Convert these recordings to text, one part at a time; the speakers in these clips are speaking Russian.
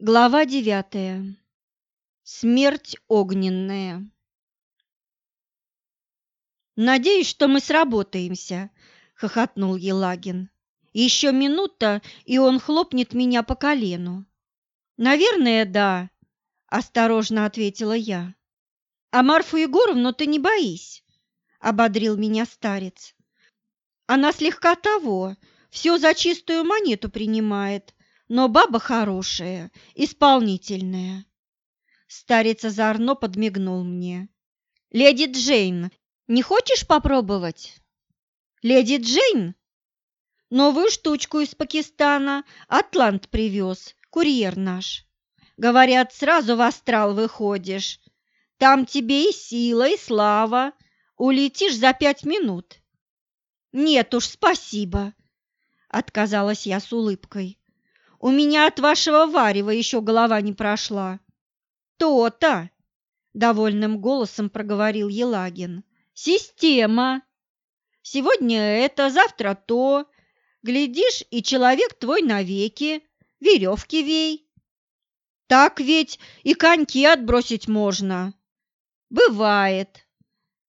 Глава девятая. Смерть огненная. «Надеюсь, что мы сработаемся», — хохотнул Елагин. «Еще минута, и он хлопнет меня по колену». «Наверное, да», — осторожно ответила я. «А Марфу Егоровну ты не боись», — ободрил меня старец. «Она слегка того, все за чистую монету принимает, но баба хорошая, исполнительная. Старец озорно подмигнул мне. «Леди Джейн, не хочешь попробовать?» «Леди Джейн?» «Новую штучку из Пакистана Атлант привез, курьер наш. Говорят, сразу в астрал выходишь. Там тебе и сила, и слава. Улетишь за пять минут». «Нет уж, спасибо», — отказалась я с улыбкой. У меня от вашего варева еще голова не прошла. То-то, довольным голосом проговорил Елагин. Система. Сегодня это, завтра то. Глядишь, и человек твой навеки. Веревки вей. Так ведь и коньки отбросить можно. Бывает,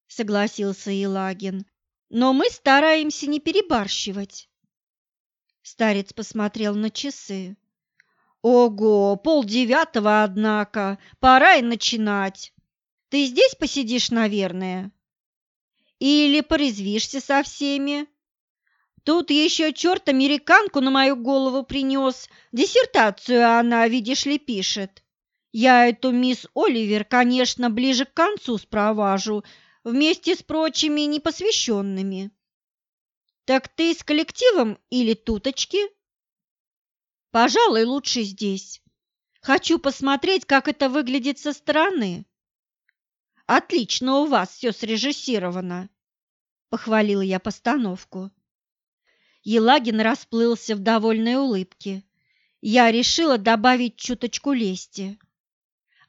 согласился Елагин. Но мы стараемся не перебарщивать. Старец посмотрел на часы. «Ого, полдевятого, однако, пора и начинать. Ты здесь посидишь, наверное? Или порезвишься со всеми? Тут еще черт американку на мою голову принес, диссертацию она, видишь ли, пишет. Я эту мисс Оливер, конечно, ближе к концу спроважу, вместе с прочими непосвященными. Так ты с коллективом или туточки? Пожалуй, лучше здесь. Хочу посмотреть, как это выглядит со стороны. Отлично у вас все срежиссировано, похвалила я постановку. Елагин расплылся в довольной улыбке. Я решила добавить чуточку лести.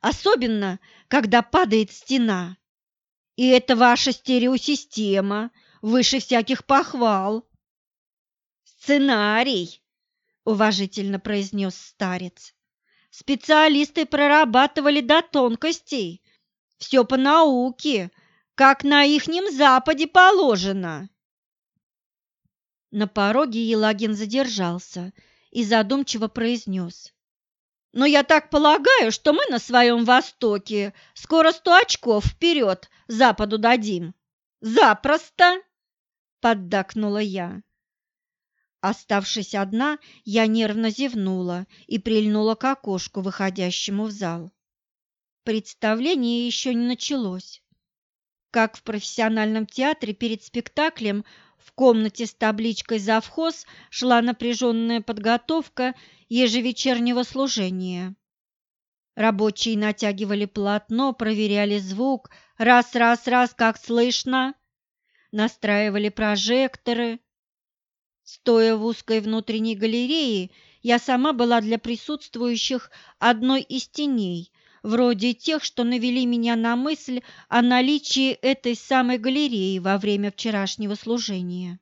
Особенно, когда падает стена. И это ваша стереосистема, выше всяких похвал. Сценарий, уважительно произнес старец. Специалисты прорабатывали до тонкостей. Все по науке, как на ихнем западе положено. На пороге Елагин задержался и задумчиво произнес. «Но я так полагаю, что мы на своем Востоке скоро сто очков вперед Западу дадим. Запросто!» Поддакнула я. Оставшись одна, я нервно зевнула и прильнула к окошку, выходящему в зал. Представление еще не началось. Как в профессиональном театре перед спектаклем в комнате с табличкой «Завхоз» шла напряженная подготовка ежевечернего служения. Рабочие натягивали полотно, проверяли звук, раз-раз-раз, как слышно, настраивали прожекторы. Стоя в узкой внутренней галерее, я сама была для присутствующих одной из теней, вроде тех, что навели меня на мысль о наличии этой самой галереи во время вчерашнего служения.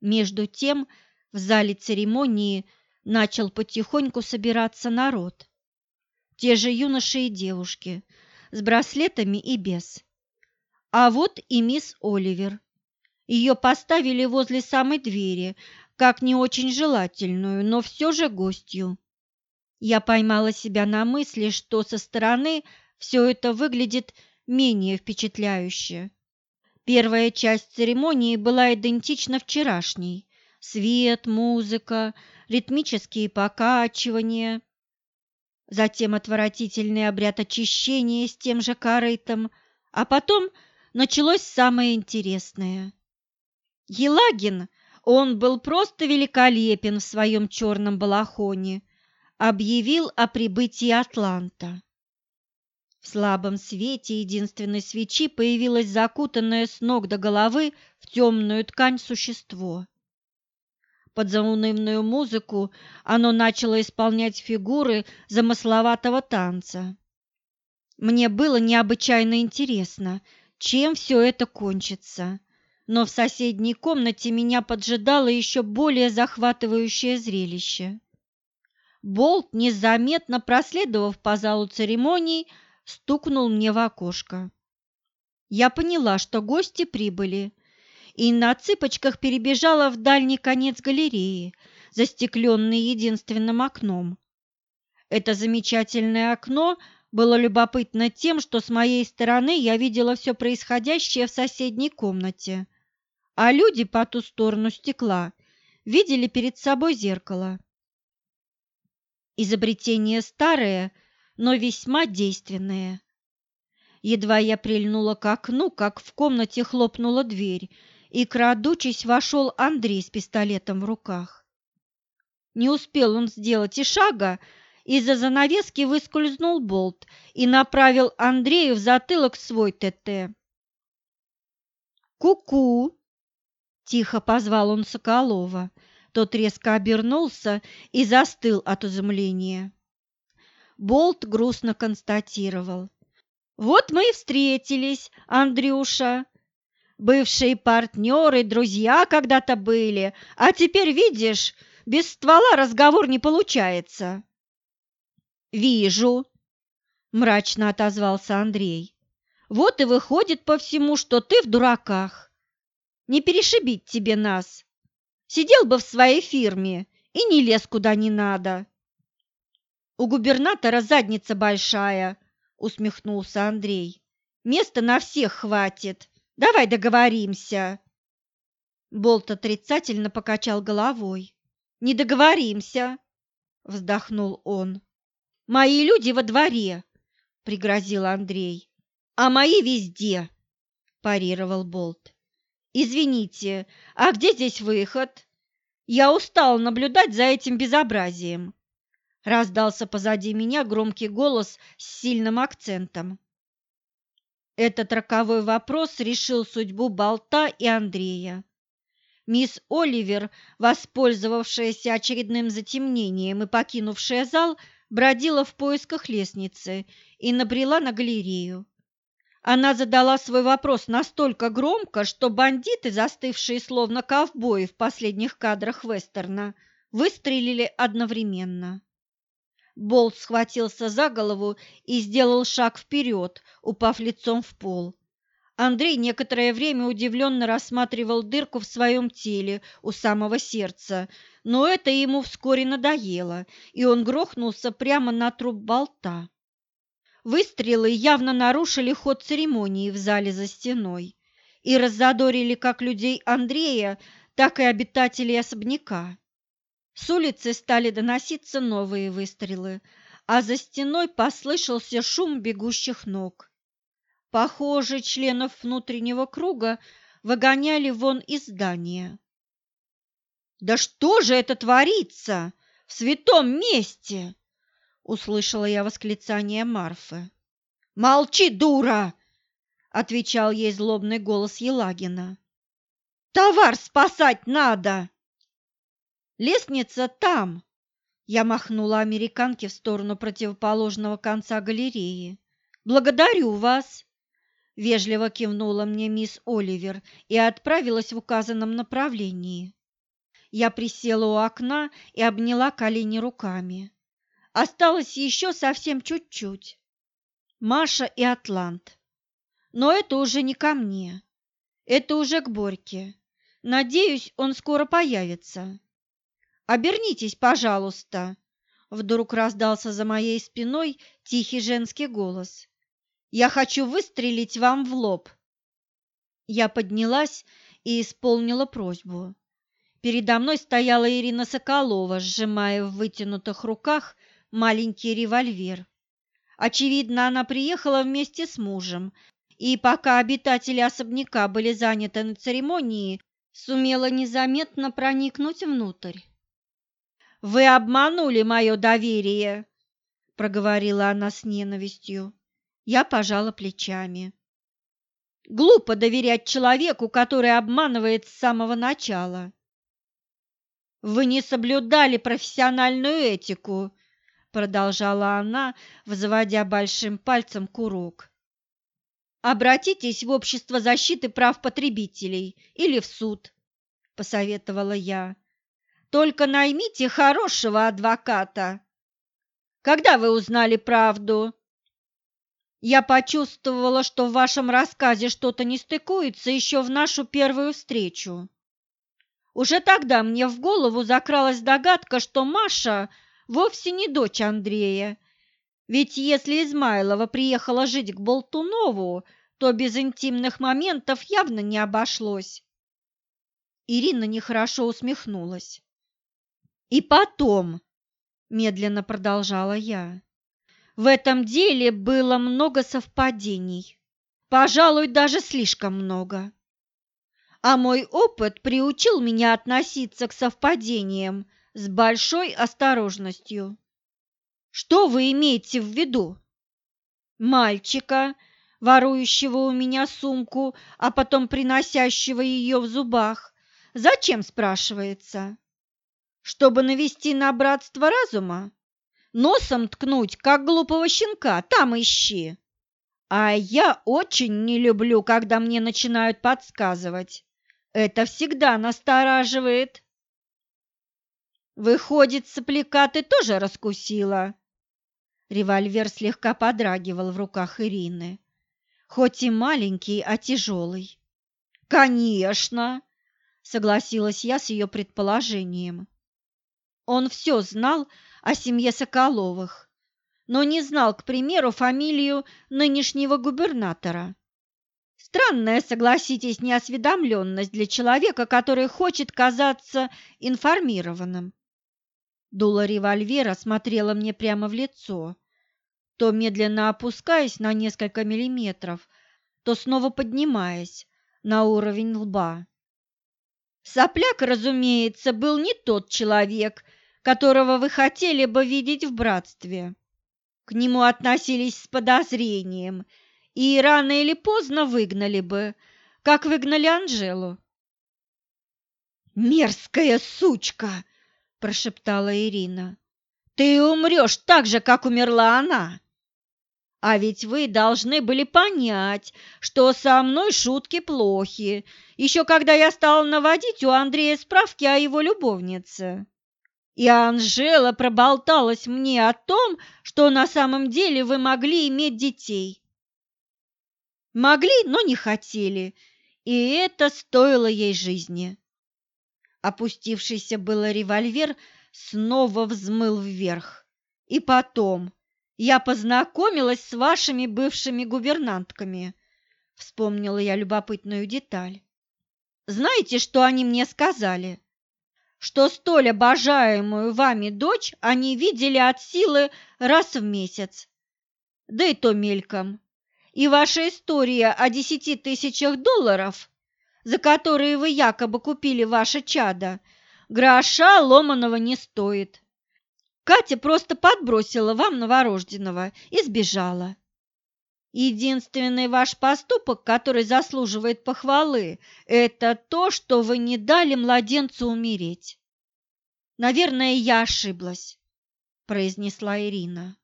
Между тем в зале церемонии начал потихоньку собираться народ. Те же юноши и девушки, с браслетами и без. А вот и мисс Оливер. Ее поставили возле самой двери, как не очень желательную, но все же гостью. Я поймала себя на мысли, что со стороны все это выглядит менее впечатляюще. Первая часть церемонии была идентична вчерашней. Свет, музыка, ритмические покачивания. Затем отвратительный обряд очищения с тем же корытом, а потом – началось самое интересное. Елагин, он был просто великолепен в своем черном балахоне, объявил о прибытии Атланта. В слабом свете единственной свечи появилось закутанное с ног до головы в темную ткань существо. Под заунывную музыку оно начало исполнять фигуры замысловатого танца. Мне было необычайно интересно – чем все это кончится. Но в соседней комнате меня поджидало еще более захватывающее зрелище. Болт, незаметно проследовав по залу церемоний, стукнул мне в окошко. Я поняла, что гости прибыли, и на цыпочках перебежала в дальний конец галереи, застекленный единственным окном. Это замечательное окно было любопытно тем, что с моей стороны я видела все происходящее в соседней комнате, а люди по ту сторону стекла видели перед собой зеркало. Изобретение старое, но весьма действенное. Едва я прильнула к окну, как в комнате хлопнула дверь, и, крадучись, вошел Андрей с пистолетом в руках. Не успел он сделать и шага, из-за занавески выскользнул болт и направил Андрею в затылок свой ТТ. «Ку-ку!» – тихо позвал он Соколова. Тот резко обернулся и застыл от изумления. Болт грустно констатировал. «Вот мы и встретились, Андрюша. Бывшие партнеры, друзья когда-то были, а теперь, видишь, без ствола разговор не получается». «Вижу», – мрачно отозвался Андрей. «Вот и выходит по всему, что ты в дураках. Не перешибить тебе нас. Сидел бы в своей фирме и не лез куда не надо. У губернатора задница большая, усмехнулся Андрей. Места на всех хватит. Давай договоримся. Болт отрицательно покачал головой. Не договоримся, вздохнул он. Мои люди во дворе, пригрозил Андрей. А мои везде, парировал Болт. «Извините, а где здесь выход? Я устал наблюдать за этим безобразием!» Раздался позади меня громкий голос с сильным акцентом. Этот роковой вопрос решил судьбу Болта и Андрея. Мисс Оливер, воспользовавшаяся очередным затемнением и покинувшая зал, бродила в поисках лестницы и набрела на галерею. Она задала свой вопрос настолько громко, что бандиты, застывшие словно ковбои в последних кадрах вестерна, выстрелили одновременно. Болт схватился за голову и сделал шаг вперед, упав лицом в пол. Андрей некоторое время удивленно рассматривал дырку в своем теле у самого сердца, но это ему вскоре надоело, и он грохнулся прямо на труп болта. Выстрелы явно нарушили ход церемонии в зале за стеной и раззадорили как людей Андрея, так и обитателей особняка. С улицы стали доноситься новые выстрелы, а за стеной послышался шум бегущих ног. Похоже, членов внутреннего круга выгоняли вон из здания. «Да что же это творится в святом месте?» услышала я восклицание Марфы. Молчи, дура, отвечал ей злобный голос Елагина. Товар спасать надо. Лестница там. Я махнула американке в сторону противоположного конца галереи. Благодарю вас. Вежливо кивнула мне мисс Оливер и отправилась в указанном направлении. Я присела у окна и обняла колени руками. Осталось еще совсем чуть-чуть. Маша и Атлант. Но это уже не ко мне. Это уже к Борьке. Надеюсь, он скоро появится. Обернитесь, пожалуйста. Вдруг раздался за моей спиной тихий женский голос. Я хочу выстрелить вам в лоб. Я поднялась и исполнила просьбу. Передо мной стояла Ирина Соколова, сжимая в вытянутых руках маленький револьвер. Очевидно, она приехала вместе с мужем, и пока обитатели особняка были заняты на церемонии, сумела незаметно проникнуть внутрь. «Вы обманули мое доверие!» – проговорила она с ненавистью. Я пожала плечами. «Глупо доверять человеку, который обманывает с самого начала». «Вы не соблюдали профессиональную этику продолжала она, взводя большим пальцем курок. Обратитесь в общество защиты прав потребителей или в суд, посоветовала я. Только наймите хорошего адвоката. Когда вы узнали правду? Я почувствовала, что в вашем рассказе что-то не стыкуется еще в нашу первую встречу. Уже тогда мне в голову закралась догадка, что Маша вовсе не дочь Андрея. Ведь если Измайлова приехала жить к Болтунову, то без интимных моментов явно не обошлось. Ирина нехорошо усмехнулась. И потом, медленно продолжала я, в этом деле было много совпадений, пожалуй, даже слишком много. А мой опыт приучил меня относиться к совпадениям с большой осторожностью. Что вы имеете в виду? Мальчика, ворующего у меня сумку, а потом приносящего ее в зубах. Зачем, спрашивается? Чтобы навести на братство разума? Носом ткнуть, как глупого щенка, там ищи. А я очень не люблю, когда мне начинают подсказывать. Это всегда настораживает. Выходит, сопляка ты тоже раскусила. Револьвер слегка подрагивал в руках Ирины, хоть и маленький, а тяжелый. «Конечно!» — согласилась я с ее предположением. Он все знал о семье Соколовых, но не знал, к примеру, фамилию нынешнего губернатора. Странная, согласитесь, неосведомленность для человека, который хочет казаться информированным. Дуло револьвера смотрела мне прямо в лицо, то медленно опускаясь на несколько миллиметров, то снова поднимаясь на уровень лба. Сопляк, разумеется, был не тот человек, которого вы хотели бы видеть в братстве. К нему относились с подозрением и рано или поздно выгнали бы, как выгнали Анжелу. «Мерзкая сучка!» – прошептала Ирина. «Ты умрешь так же, как умерла она!» А ведь вы должны были понять, что со мной шутки плохи, еще когда я стала наводить у Андрея справки о его любовнице. И Анжела проболталась мне о том, что на самом деле вы могли иметь детей. Могли, но не хотели, и это стоило ей жизни. Опустившийся было револьвер снова взмыл вверх. И потом я познакомилась с вашими бывшими гувернантками. Вспомнила я любопытную деталь. Знаете, что они мне сказали? Что столь обожаемую вами дочь они видели от силы раз в месяц. Да и то мельком. И ваша история о десяти тысячах долларов, за которые вы якобы купили ваше чадо, гроша ломаного не стоит. Катя просто подбросила вам новорожденного и сбежала. Единственный ваш поступок, который заслуживает похвалы, это то, что вы не дали младенцу умереть. Наверное, я ошиблась, произнесла Ирина.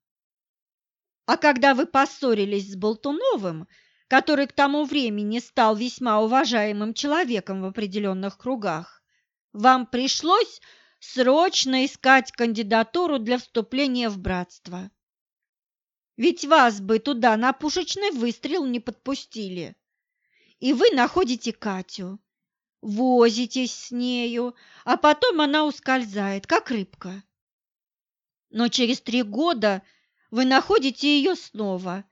А когда вы поссорились с Болтуновым, который к тому времени стал весьма уважаемым человеком в определенных кругах, вам пришлось срочно искать кандидатуру для вступления в братство. Ведь вас бы туда на пушечный выстрел не подпустили. И вы находите Катю, возитесь с нею, а потом она ускользает, как рыбка. Но через три года вы находите ее снова,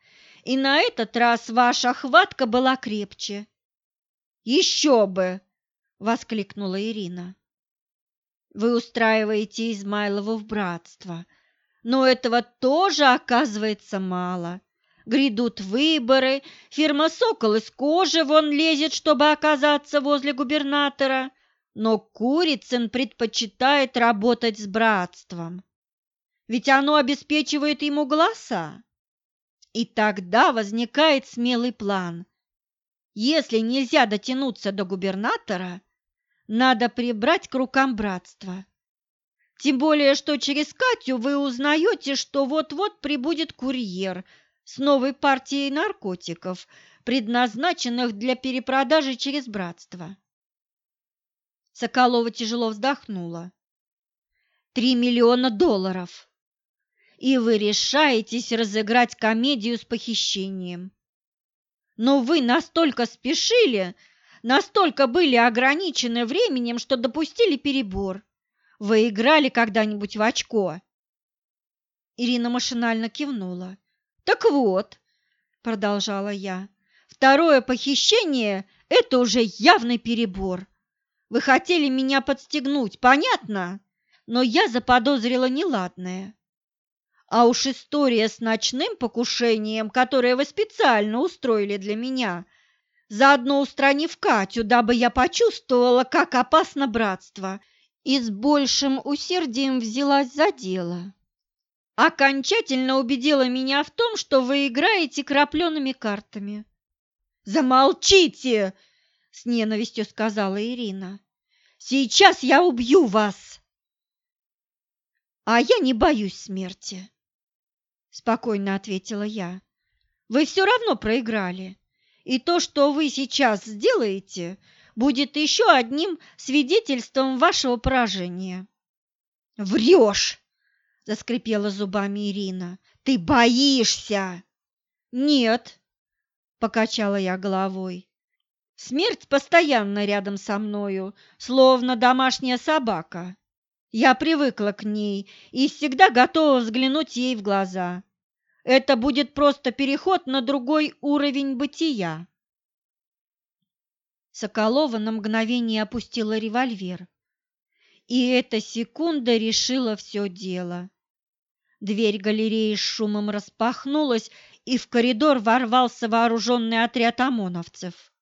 и на этот раз ваша хватка была крепче. «Еще бы!» – воскликнула Ирина. Вы устраиваете Измайлову в братство. Но этого тоже оказывается мало. Грядут выборы, фирма «Сокол» из кожи вон лезет, чтобы оказаться возле губернатора. Но Курицын предпочитает работать с братством. Ведь оно обеспечивает ему голоса. И тогда возникает смелый план. Если нельзя дотянуться до губернатора – надо прибрать к рукам братства. Тем более, что через Катю вы узнаете, что вот-вот прибудет курьер с новой партией наркотиков, предназначенных для перепродажи через братство. Соколова тяжело вздохнула. Три миллиона долларов. И вы решаетесь разыграть комедию с похищением. Но вы настолько спешили, настолько были ограничены временем, что допустили перебор. Вы играли когда-нибудь в очко?» Ирина машинально кивнула. «Так вот», — продолжала я, — «второе похищение — это уже явный перебор. Вы хотели меня подстегнуть, понятно? Но я заподозрила неладное. А уж история с ночным покушением, которое вы специально устроили для меня, заодно устранив Катю, дабы я почувствовала, как опасно братство, и с большим усердием взялась за дело окончательно убедила меня в том, что вы играете крапленными картами. «Замолчите!» – с ненавистью сказала Ирина. «Сейчас я убью вас!» «А я не боюсь смерти», – спокойно ответила я. «Вы все равно проиграли, и то, что вы сейчас сделаете, будет еще одним свидетельством вашего поражения». «Врешь!» – заскрипела зубами Ирина. «Ты боишься!» «Нет!» – покачала я головой. «Смерть постоянно рядом со мною, словно домашняя собака. Я привыкла к ней и всегда готова взглянуть ей в глаза. Это будет просто переход на другой уровень бытия». Соколова на мгновение опустила револьвер. И эта секунда решила все дело. Дверь галереи с шумом распахнулась, и в коридор ворвался вооруженный отряд ОМОНовцев.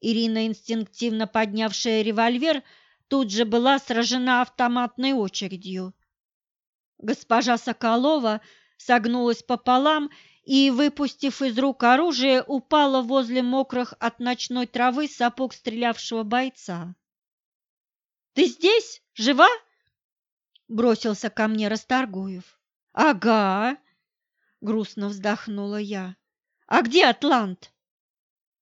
Ирина, инстинктивно поднявшая револьвер, тут же была сражена автоматной очередью. Госпожа Соколова согнулась пополам и, выпустив из рук оружие, упала возле мокрых от ночной травы сапог стрелявшего бойца. «Ты здесь? Жива?» – бросился ко мне Расторгуев. «Ага», — грустно вздохнула я. «А где Атлант?»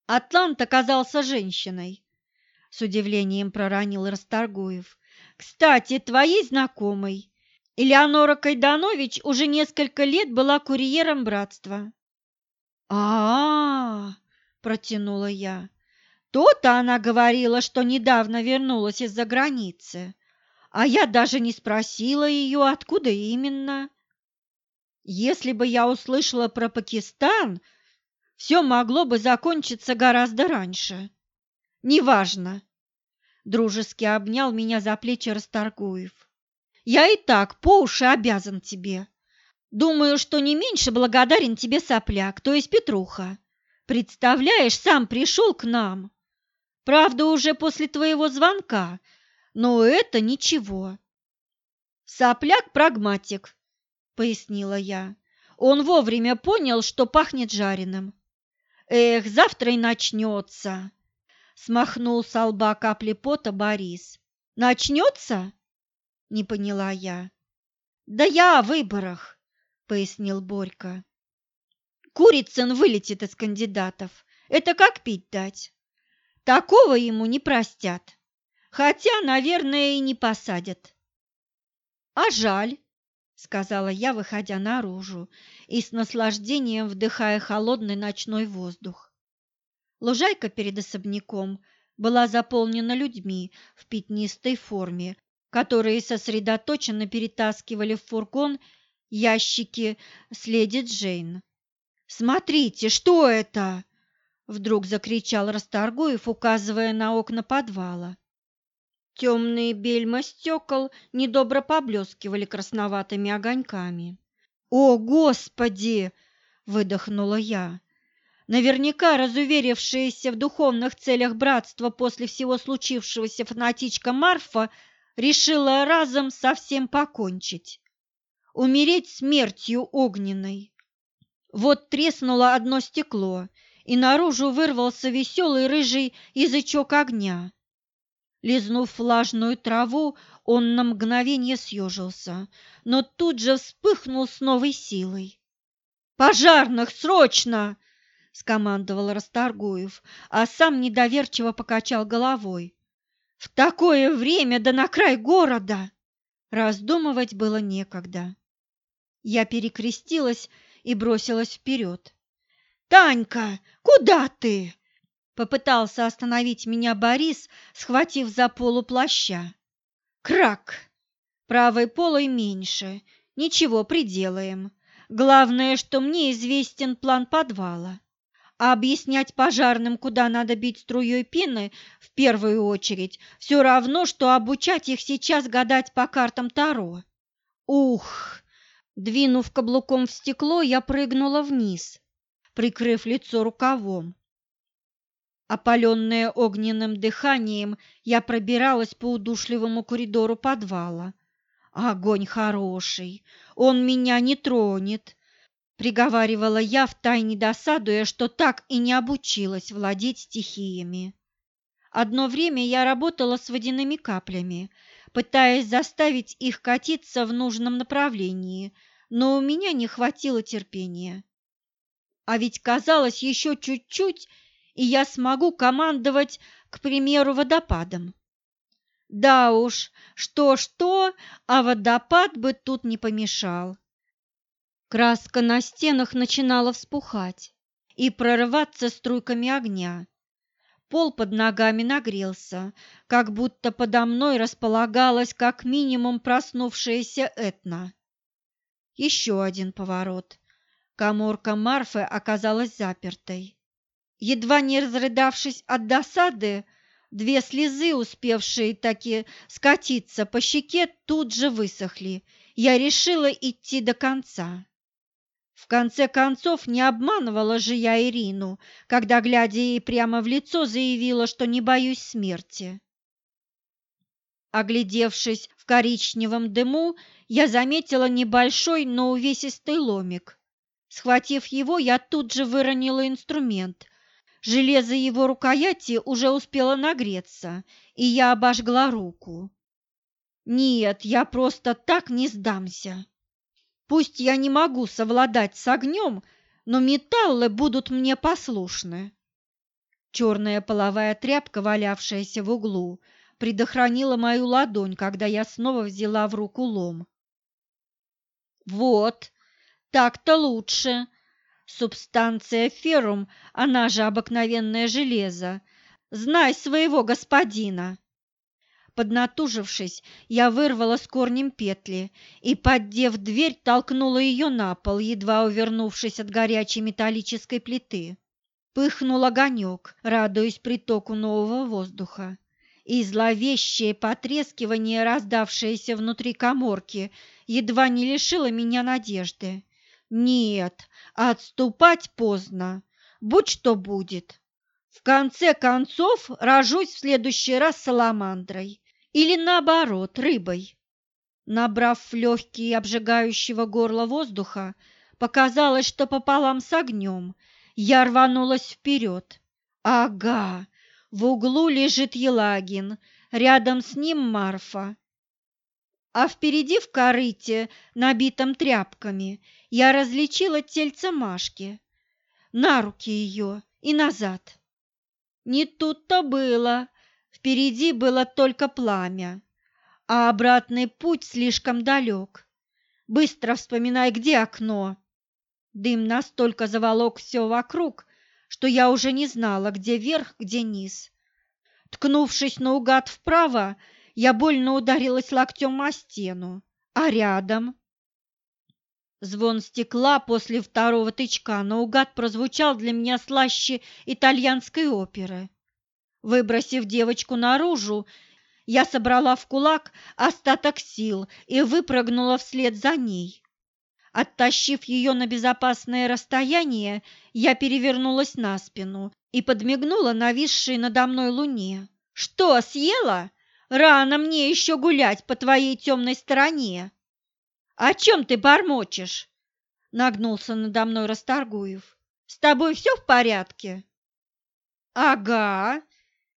Атлант оказался женщиной, с удивлением проронил Расторгуев. «Кстати, твоей знакомой. Элеонора Кайданович уже несколько лет была курьером братства». «А-а-а!» – протянула я. «То-то она говорила, что недавно вернулась из-за границы, а я даже не спросила ее, откуда именно». Если бы я услышала про Пакистан, все могло бы закончиться гораздо раньше. Неважно. Дружески обнял меня за плечи Расторгуев. Я и так по уши обязан тебе. Думаю, что не меньше благодарен тебе сопляк, то есть Петруха. Представляешь, сам пришел к нам. Правда, уже после твоего звонка, но это ничего. Сопляк прагматик, – пояснила я. Он вовремя понял, что пахнет жареным. «Эх, завтра и начнется!» – смахнул с лба капли пота Борис. «Начнется?» – не поняла я. «Да я о выборах», – пояснил Борька. «Курицын вылетит из кандидатов. Это как пить дать. Такого ему не простят. Хотя, наверное, и не посадят. А жаль, – сказала я, выходя наружу и с наслаждением вдыхая холодный ночной воздух. Лужайка перед особняком была заполнена людьми в пятнистой форме, которые сосредоточенно перетаскивали в фургон ящики с леди Джейн. «Смотрите, что это?» – вдруг закричал Расторгуев, указывая на окна подвала. Темные бельма стекол недобро поблескивали красноватыми огоньками. «О, Господи!» – выдохнула я. Наверняка разуверившаяся в духовных целях братства после всего случившегося фанатичка Марфа решила разом совсем покончить. Умереть смертью огненной. Вот треснуло одно стекло, и наружу вырвался веселый рыжий язычок огня. Лизнув влажную траву, он на мгновение съежился, но тут же вспыхнул с новой силой. «Пожарных, срочно!» – скомандовал Расторгуев, а сам недоверчиво покачал головой. «В такое время да на край города!» Раздумывать было некогда. Я перекрестилась и бросилась вперед. «Танька, куда ты?» Попытался остановить меня Борис, схватив за полу плаща. Крак! Правой полой меньше. Ничего, приделаем. Главное, что мне известен план подвала. А объяснять пожарным, куда надо бить струей пены, в первую очередь, все равно, что обучать их сейчас гадать по картам Таро. Ух! Двинув каблуком в стекло, я прыгнула вниз, прикрыв лицо рукавом. Опаленная огненным дыханием, я пробиралась по удушливому коридору подвала. Огонь хороший, он меня не тронет, приговаривала я, втайне досадуя, что так и не обучилась владеть стихиями. Одно время я работала с водяными каплями, пытаясь заставить их катиться в нужном направлении, но у меня не хватило терпения. А ведь казалось еще чуть-чуть, и я смогу командовать, к примеру, водопадом. Да уж, что-что, а водопад бы тут не помешал. Краска на стенах начинала вспухать и прорываться струйками огня. Пол под ногами нагрелся, как будто подо мной располагалась как минимум проснувшаяся Этна. Еще один поворот. Каморка Марфы оказалась запертой. Едва не разрыдавшись от досады, две слезы, успевшие таки скатиться по щеке, тут же высохли. Я решила идти до конца. В конце концов, не обманывала же я Ирину, когда, глядя ей прямо в лицо, заявила, что не боюсь смерти. Оглядевшись в коричневом дыму, я заметила небольшой, но увесистый ломик. Схватив его, я тут же выронила инструмент, Железо его рукояти уже успело нагреться, и я обожгла руку. Нет, я просто так не сдамся. Пусть я не могу совладать с огнем, но металлы будут мне послушны. Черная половая тряпка, валявшаяся в углу, предохранила мою ладонь, когда я снова взяла в руку лом. «Вот, так-то лучше!» Субстанция феррум, она же обыкновенное железо. Знай своего господина. Поднатужившись, я вырвала с корнем петли и, поддев дверь, толкнула ее на пол, едва увернувшись от горячей металлической плиты. Пыхнул огонек, радуясь притоку нового воздуха. И зловещее потрескивание, раздавшееся внутри коморки, едва не лишило меня надежды. Нет, отступать поздно. Будь что будет. В конце концов, рожусь в следующий раз саламандрой. Или наоборот, рыбой. Набрав в легкие обжигающего горла воздуха, показалось, что пополам с огнем, я рванулась вперед. Ага, в углу лежит Елагин, рядом с ним Марфа а впереди в корыте, набитом тряпками, я различила тельце Машки, на руки ее и назад. Не тут-то было, впереди было только пламя, а обратный путь слишком далек. Быстро вспоминай, где окно. Дым настолько заволок все вокруг, что я уже не знала, где верх, где низ. Ткнувшись наугад вправо, я больно ударилась локтем о стену, а рядом... Звон стекла после второго тычка наугад прозвучал для меня слаще итальянской оперы. Выбросив девочку наружу, я собрала в кулак остаток сил и выпрыгнула вслед за ней. Оттащив ее на безопасное расстояние, я перевернулась на спину и подмигнула нависшей надо мной луне. «Что, съела?» Рано мне еще гулять по твоей темной стороне. О чем ты бормочешь? Нагнулся надо мной Расторгуев. С тобой все в порядке? Ага,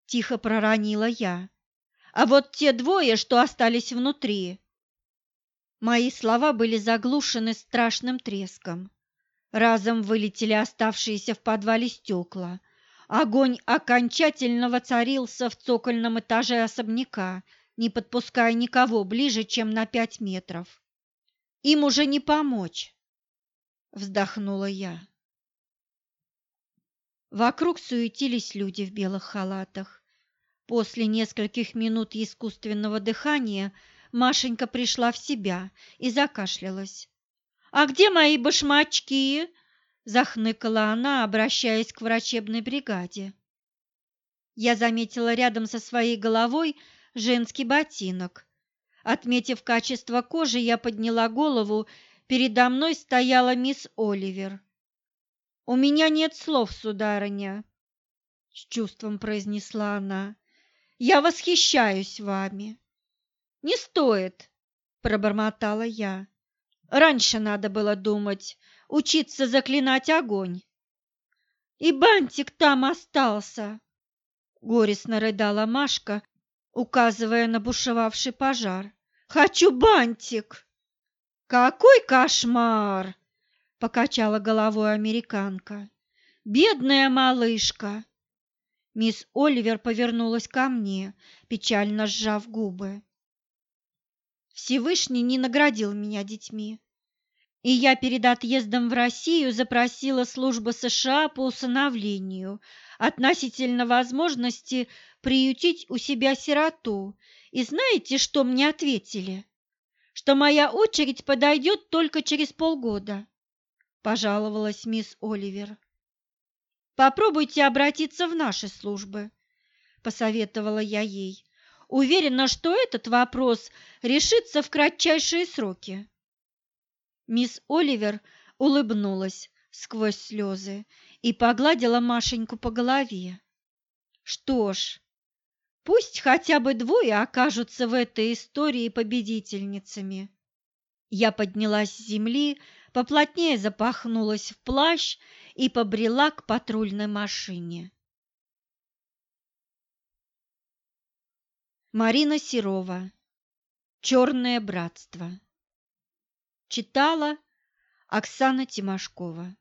тихо проронила я. А вот те двое, что остались внутри. Мои слова были заглушены страшным треском. Разом вылетели оставшиеся в подвале стекла, Огонь окончательно воцарился в цокольном этаже особняка, не подпуская никого ближе, чем на пять метров. им уже не помочь, вздохнула я. Вокруг суетились люди в белых халатах. После нескольких минут искусственного дыхания Машенька пришла в себя и закашлялась. «А где мои башмачки?» – захныкала она, обращаясь к врачебной бригаде. Я заметила рядом со своей головой женский ботинок. Отметив качество кожи, я подняла голову, передо мной стояла мисс Оливер. «У меня нет слов, сударыня», — с чувством произнесла она. «Я восхищаюсь вами». «Не стоит», — пробормотала я. «Раньше надо было думать, учиться заклинать огонь». «И бантик там остался», — горестно рыдала Машка, указывая на бушевавший пожар. «Хочу бантик!» «Какой кошмар!» – покачала головой американка. «Бедная малышка!» Мисс Оливер повернулась ко мне, печально сжав губы. Всевышний не наградил меня детьми, и я перед отъездом в Россию запросила службу США по усыновлению относительно возможности приютить у себя сироту. И знаете, что мне ответили? Что моя очередь подойдет только через полгода. – пожаловалась мисс Оливер. «Попробуйте обратиться в наши службы», – посоветовала я ей. «Уверена, что этот вопрос решится в кратчайшие сроки». Мисс Оливер улыбнулась сквозь слезы и погладила Машеньку по голове. «Что ж, пусть хотя бы двое окажутся в этой истории победительницами». Я поднялась с земли, поплотнее запахнулась в плащ и побрела к патрульной машине. Марина Серова. Черное братство. Читала Оксана Тимошкова.